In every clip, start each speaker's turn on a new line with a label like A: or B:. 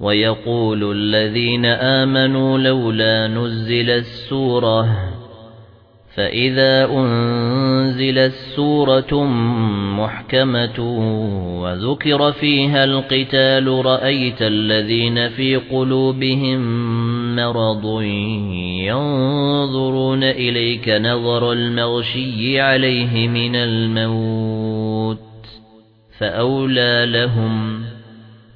A: ويقول الذين آمنوا لولا نزل السورة فإذا أنزل السورة محكمة وذكر فيها القتال رأيت الذين في قلوبهم مرض ينظرون إليك نظر المغشي عليه من الموت فأولى لهم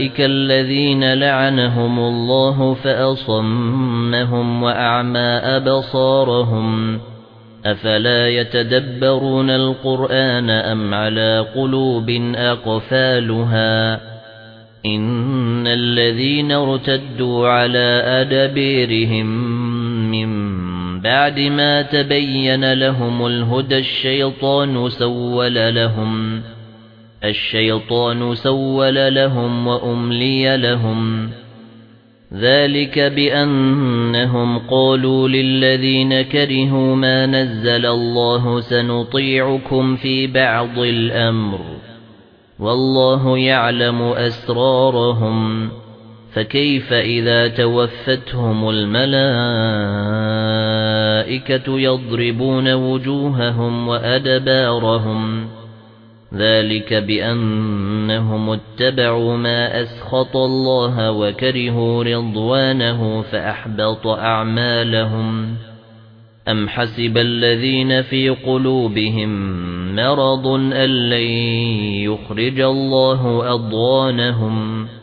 A: أُولَئِكَ الَّذِينَ لَعَنَهُمُ اللَّهُ فَأَصَمَّهُمْ وَأَعْمَى أَبْصَارَهُمْ أَفَلَا يَتَدَبَّرُونَ الْقُرْآنَ أَمْ عَلَى قُلُوبٍ أَقْفَالُهَا إِنَّ الَّذِينَ ارْتَدُّوا عَلَى ادبيرهم مِنْ بَعْدِ مَا تَبَيَّنَ لَهُمُ الْهُدَى الشَّيْطَانُ سَوَّلَ لَهُمْ الشيطان سول لهم وأملي لهم ذلك بأنهم قالوا للذين كرهوا ما نزل الله سنطيعكم في بعض الأمر والله يعلم أسرارهم فكيف إذا توفتهم الملائكة يضربون وجوههم وأدبارهم ذَلِكَ بِأَنَّهُمْ اتَّبَعُوا مَا أَسْخَطَ اللَّهَ وَكَرِهُوا رِضْوَانَهُ فَأَحْبَطَ أَعْمَالَهُمْ أَمْ حَسِبَ الَّذِينَ فِي قُلُوبِهِم مَّرَضٌ أَن لَّن يُخْرِجَ اللَّهُ أضوانهم ؟